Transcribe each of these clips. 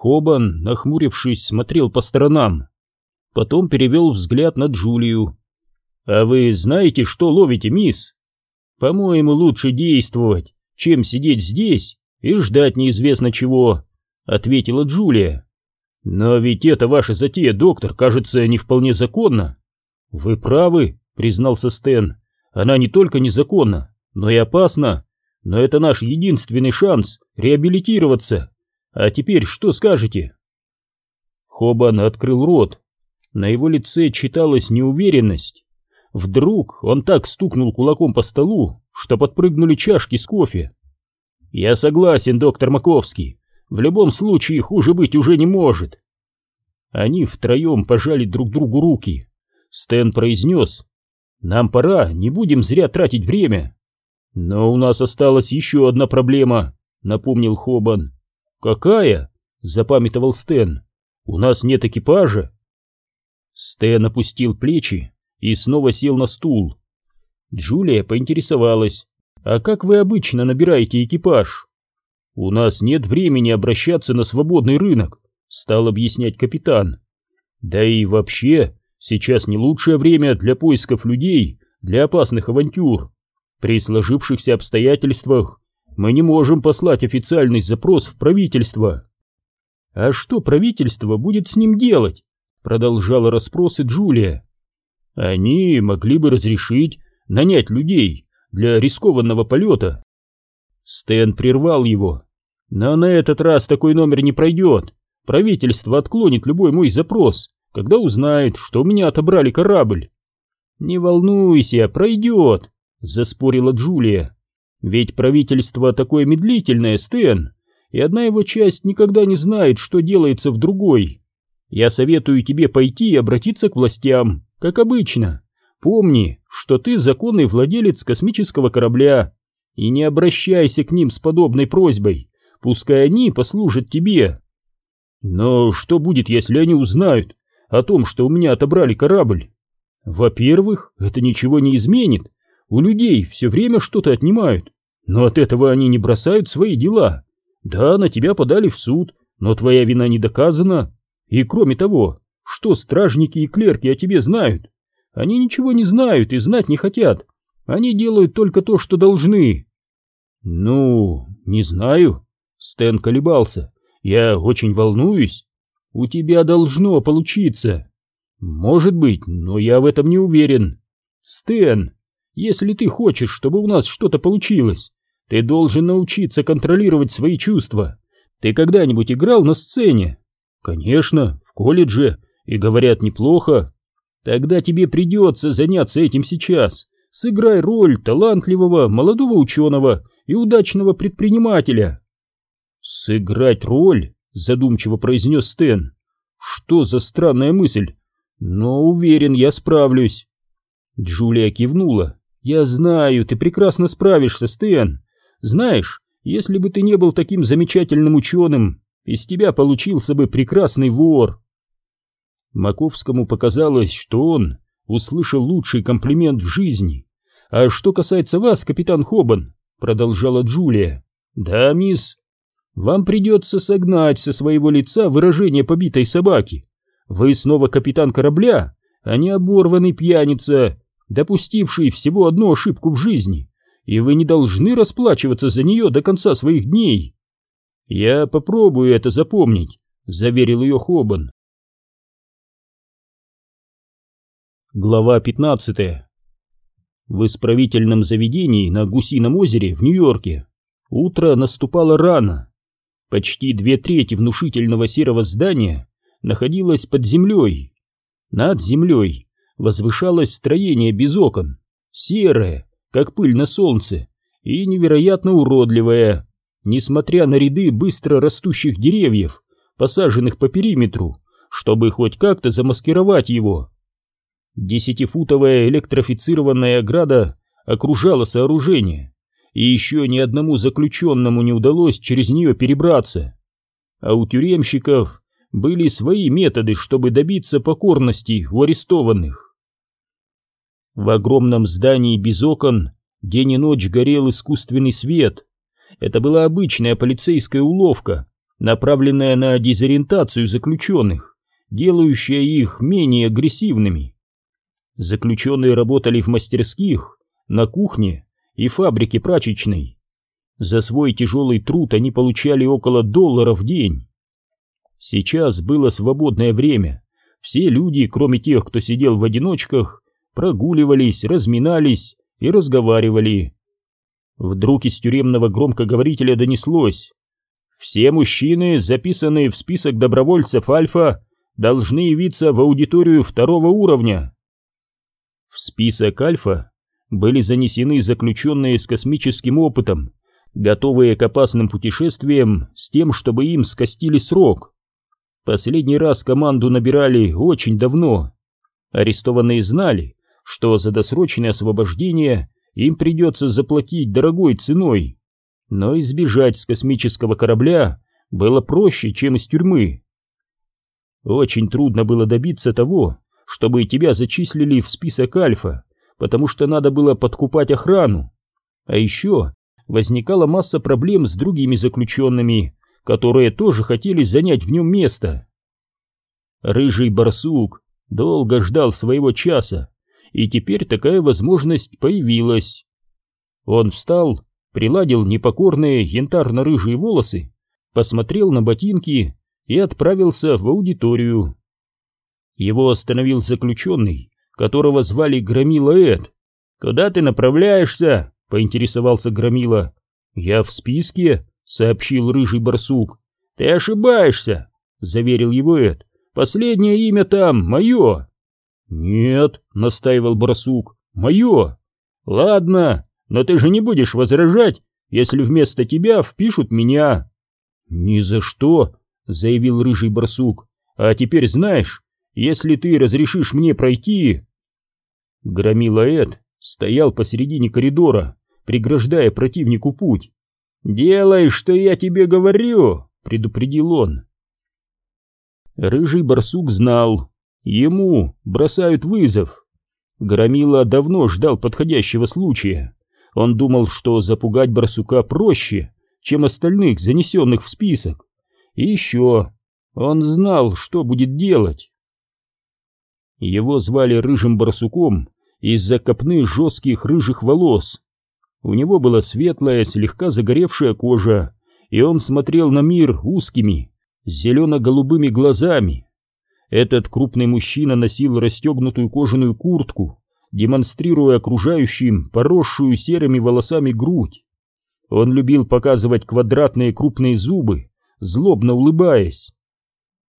Хобан, нахмурившись, смотрел по сторонам. Потом перевел взгляд на Джулию. «А вы знаете, что ловите, мисс? По-моему, лучше действовать, чем сидеть здесь и ждать неизвестно чего», — ответила Джулия. «Но ведь это ваша затея, доктор, кажется, не вполне законна». «Вы правы», — признался Стэн. «Она не только незаконна, но и опасна. Но это наш единственный шанс реабилитироваться. А теперь что скажете?» Хобан открыл рот. На его лице читалась неуверенность. Вдруг он так стукнул кулаком по столу, что подпрыгнули чашки с кофе. «Я согласен, доктор Маковский. В любом случае хуже быть уже не может». Они втроем пожали друг другу руки. Стэн произнес, «Нам пора, не будем зря тратить время». «Но у нас осталась еще одна проблема», — напомнил Хобан. «Какая?» — запамятовал Стэн. «У нас нет экипажа». Стэн опустил плечи и снова сел на стул. Джулия поинтересовалась, «А как вы обычно набираете экипаж?» «У нас нет времени обращаться на свободный рынок», — стал объяснять капитан. «Да и вообще, сейчас не лучшее время для поисков людей для опасных авантюр. При сложившихся обстоятельствах мы не можем послать официальный запрос в правительство». «А что правительство будет с ним делать?» — продолжала расспросы Джулия. Они могли бы разрешить нанять людей для рискованного полета. Стэн прервал его. Но на этот раз такой номер не пройдет. Правительство отклонит любой мой запрос, когда узнает, что у меня отобрали корабль. Не волнуйся, пройдет, заспорила Джулия. Ведь правительство такое медлительное, Стэн, и одна его часть никогда не знает, что делается в другой. Я советую тебе пойти и обратиться к властям. Как обычно, помни, что ты законный владелец космического корабля, и не обращайся к ним с подобной просьбой, пускай они послужат тебе. Но что будет, если они узнают о том, что у меня отобрали корабль? Во-первых, это ничего не изменит, у людей все время что-то отнимают, но от этого они не бросают свои дела. Да, на тебя подали в суд, но твоя вина не доказана, и кроме того, что стражники и клерки о тебе знают? Они ничего не знают и знать не хотят. Они делают только то, что должны. Ну, не знаю. Стэн колебался. Я очень волнуюсь. У тебя должно получиться. Может быть, но я в этом не уверен. Стэн, если ты хочешь, чтобы у нас что-то получилось, ты должен научиться контролировать свои чувства. Ты когда-нибудь играл на сцене? Конечно, в колледже и говорят неплохо, тогда тебе придется заняться этим сейчас. Сыграй роль талантливого молодого ученого и удачного предпринимателя. Сыграть роль? Задумчиво произнес Стэн. Что за странная мысль? Но уверен, я справлюсь. Джулия кивнула. Я знаю, ты прекрасно справишься, Стэн. Знаешь, если бы ты не был таким замечательным ученым, из тебя получился бы прекрасный вор. Маковскому показалось, что он услышал лучший комплимент в жизни. «А что касается вас, капитан Хобан», — продолжала Джулия. «Да, мисс, вам придется согнать со своего лица выражение побитой собаки. Вы снова капитан корабля, а не оборванный пьяница, допустивший всего одну ошибку в жизни, и вы не должны расплачиваться за нее до конца своих дней». «Я попробую это запомнить», — заверил ее Хобан. Глава 15 В исправительном заведении на Гусином озере в Нью-Йорке утро наступало рано. Почти две трети внушительного серого здания находилось под землей. Над землей возвышалось строение без окон, серое, как пыль на солнце, и невероятно уродливое, несмотря на ряды быстро растущих деревьев, посаженных по периметру, чтобы хоть как-то замаскировать его. Десятифутовая электрифицированная ограда окружала сооружение, и еще ни одному заключенному не удалось через нее перебраться. А у тюремщиков были свои методы, чтобы добиться покорности у арестованных. В огромном здании без окон день и ночь горел искусственный свет. Это была обычная полицейская уловка, направленная на дезориентацию заключенных, делающая их менее агрессивными. Заключенные работали в мастерских, на кухне и фабрике прачечной. За свой тяжелый труд они получали около доллара в день. Сейчас было свободное время. Все люди, кроме тех, кто сидел в одиночках, прогуливались, разминались и разговаривали. Вдруг из тюремного громкоговорителя донеслось. Все мужчины, записанные в список добровольцев Альфа, должны явиться в аудиторию второго уровня. В список Альфа были занесены заключенные с космическим опытом, готовые к опасным путешествиям с тем, чтобы им скостили срок. Последний раз команду набирали очень давно. Арестованные знали, что за досрочное освобождение им придется заплатить дорогой ценой, но избежать с космического корабля было проще, чем из тюрьмы. Очень трудно было добиться того, чтобы тебя зачислили в список Альфа, потому что надо было подкупать охрану. А еще возникала масса проблем с другими заключенными, которые тоже хотели занять в нем место. Рыжий барсук долго ждал своего часа, и теперь такая возможность появилась. Он встал, приладил непокорные янтарно-рыжие волосы, посмотрел на ботинки и отправился в аудиторию. Его остановил заключенный, которого звали Громила Эд. «Куда ты направляешься?» — поинтересовался Громила. «Я в списке», — сообщил рыжий барсук. «Ты ошибаешься», — заверил его Эд. «Последнее имя там мое». «Нет», — настаивал барсук, — «мое». «Ладно, но ты же не будешь возражать, если вместо тебя впишут меня». «Ни за что», — заявил рыжий барсук. «А теперь знаешь, если ты разрешишь мне пройти...» Громила Эд стоял посередине коридора, преграждая противнику путь. «Делай, что я тебе говорю!» — предупредил он. Рыжий барсук знал. Ему бросают вызов. Громила давно ждал подходящего случая. Он думал, что запугать барсука проще, чем остальных, занесенных в список. И еще он знал, что будет делать. Его звали Рыжим Барсуком из-за копны жестких рыжих волос. У него была светлая, слегка загоревшая кожа, и он смотрел на мир узкими, зелено-голубыми глазами. Этот крупный мужчина носил расстегнутую кожаную куртку, демонстрируя окружающим поросшую серыми волосами грудь. Он любил показывать квадратные крупные зубы, злобно улыбаясь.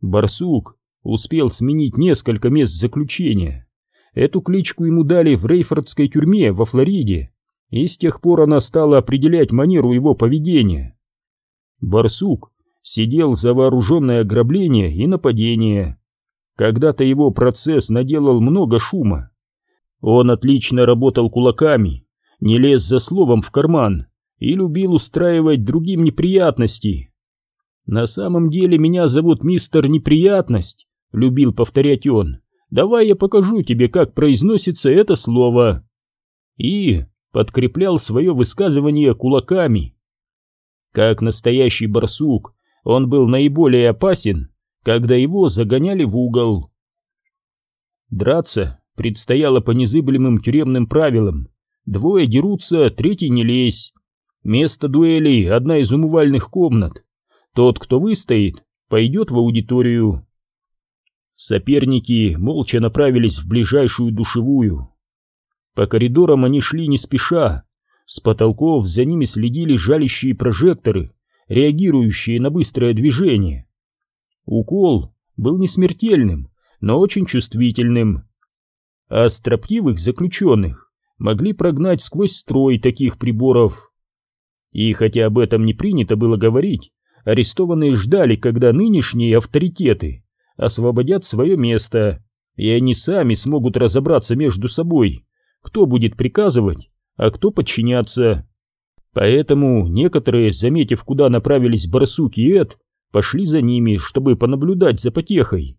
Барсук успел сменить несколько мест заключения. Эту кличку ему дали в Рейфордской тюрьме во Флориде, и с тех пор она стала определять манеру его поведения. Барсук сидел за вооруженное ограбление и нападение. Когда-то его процесс наделал много шума. Он отлично работал кулаками, не лез за словом в карман и любил устраивать другим неприятности. На самом деле меня зовут мистер Неприятность, любил повторять он. Давай я покажу тебе, как произносится это слово. И подкреплял свое высказывание кулаками. Как настоящий барсук, он был наиболее опасен, когда его загоняли в угол. Драться предстояло по незыблемым тюремным правилам. Двое дерутся, третий не лезь. Место дуэлей — одна из умывальных комнат. Тот, кто выстоит, пойдет в аудиторию. Соперники молча направились в ближайшую душевую. По коридорам они шли не спеша. С потолков за ними следили жалящие прожекторы, реагирующие на быстрое движение. Укол был не смертельным, но очень чувствительным. А строптивых заключенных могли прогнать сквозь строй таких приборов. И хотя об этом не принято было говорить, арестованные ждали, когда нынешние авторитеты освободят свое место, и они сами смогут разобраться между собой, кто будет приказывать, а кто подчиняться. Поэтому некоторые, заметив, куда направились барсук и Эд, пошли за ними, чтобы понаблюдать за потехой.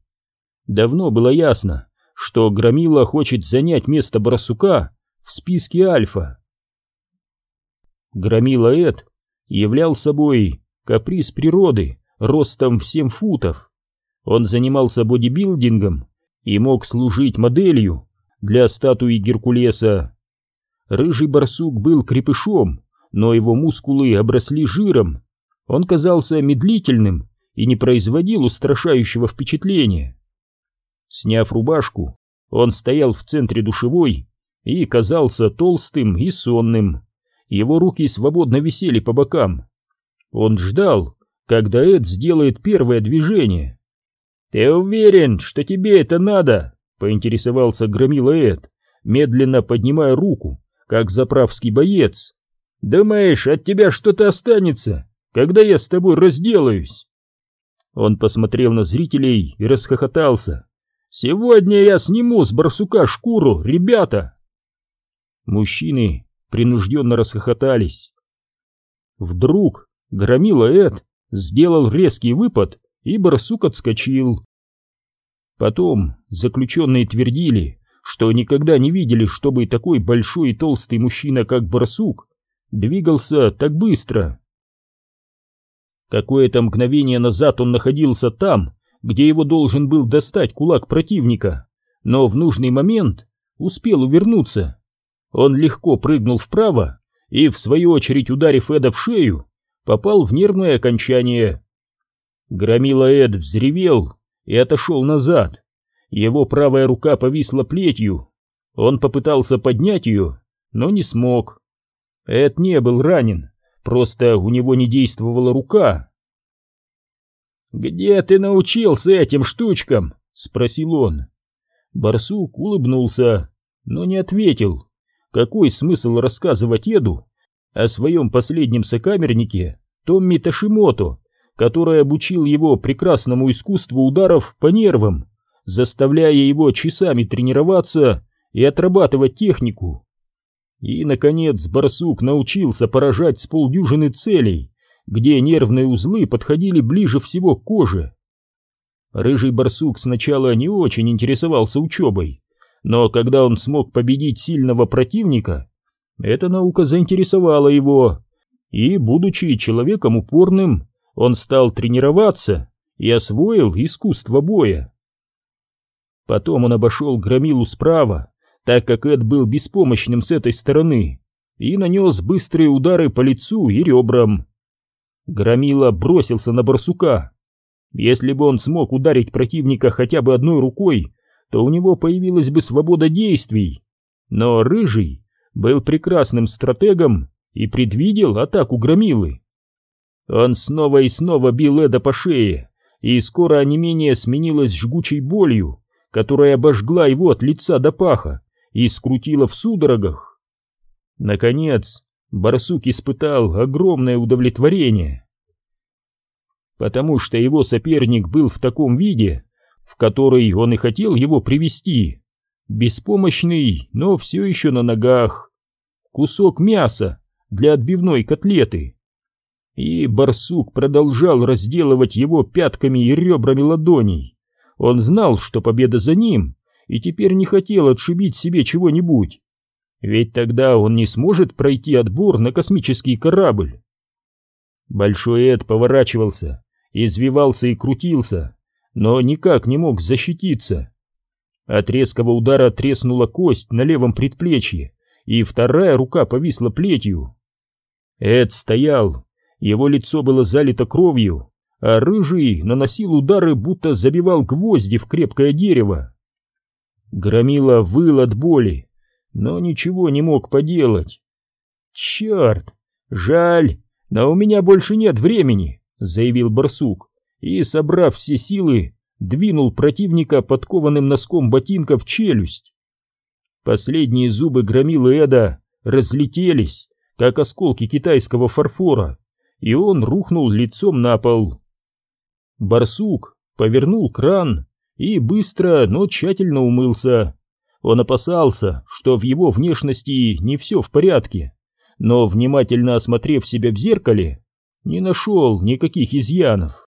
Давно было ясно, что Громила хочет занять место барсука в списке Альфа. Громила Эд являл собой каприз природы, ростом в 7 футов. Он занимался бодибилдингом и мог служить моделью для статуи Геркулеса. Рыжий барсук был крепышом, но его мускулы обросли жиром. Он казался медлительным и не производил устрашающего впечатления. Сняв рубашку, он стоял в центре душевой и казался толстым и сонным. Его руки свободно висели по бокам. Он ждал, когда Эд сделает первое движение. «Ты уверен, что тебе это надо?» — поинтересовался громила Эд, медленно поднимая руку, как заправский боец. «Думаешь, от тебя что-то останется, когда я с тобой разделаюсь?» Он посмотрел на зрителей и расхохотался. «Сегодня я сниму с барсука шкуру, ребята!» Мужчины принужденно расхохотались. Вдруг громила Эд сделал резкий выпад, и барсук отскочил. Потом заключенные твердили, что никогда не видели, чтобы такой большой и толстый мужчина, как барсук, двигался так быстро. Какое-то мгновение назад он находился там, где его должен был достать кулак противника, но в нужный момент успел увернуться. Он легко прыгнул вправо и, в свою очередь ударив Эда в шею, попал в нервное окончание. Громила Эд взревел и отошел назад. Его правая рука повисла плетью. Он попытался поднять ее, но не смог. Эд не был ранен, просто у него не действовала рука. «Где ты научился этим штучкам?» — спросил он. Барсук улыбнулся, но не ответил. Какой смысл рассказывать Эду о своем последнем сокамернике Томми Ташимото, который обучил его прекрасному искусству ударов по нервам, заставляя его часами тренироваться и отрабатывать технику. И, наконец, барсук научился поражать с полдюжины целей, где нервные узлы подходили ближе всего к коже. Рыжий барсук сначала не очень интересовался учебой, но когда он смог победить сильного противника, эта наука заинтересовала его, и, будучи человеком упорным, он стал тренироваться и освоил искусство боя. Потом он обошел громилу справа, так как Эд был беспомощным с этой стороны, и нанес быстрые удары по лицу и ребрам. Громила бросился на барсука. Если бы он смог ударить противника хотя бы одной рукой, то у него появилась бы свобода действий. Но Рыжий был прекрасным стратегом и предвидел атаку Громилы. Он снова и снова бил Эда по шее, и скоро онемение сменилось жгучей болью, которая обожгла его от лица до паха и скрутила в судорогах. Наконец, барсук испытал огромное удовлетворение. Потому что его соперник был в таком виде, в который он и хотел его привести, беспомощный, но все еще на ногах, кусок мяса для отбивной котлеты. И барсук продолжал разделывать его пятками и ребрами ладоней. Он знал, что победа за ним, и теперь не хотел отшибить себе чего-нибудь. Ведь тогда он не сможет пройти отбор на космический корабль. Большой Эд поворачивался, извивался и крутился, но никак не мог защититься. От резкого удара треснула кость на левом предплечье, и вторая рука повисла плетью. Эд стоял, его лицо было залито кровью, а рыжий наносил удары, будто забивал гвозди в крепкое дерево. Громила выл от боли, но ничего не мог поделать. «Черт! Жаль, но у меня больше нет времени», — заявил барсук, и, собрав все силы, двинул противника подкованным носком ботинка в челюсть. Последние зубы громилы Эда разлетелись, как осколки китайского фарфора, и он рухнул лицом на пол. Барсук повернул кран и быстро, но тщательно умылся. Он опасался, что в его внешности не все в порядке, но, внимательно осмотрев себя в зеркале, не нашел никаких изъянов.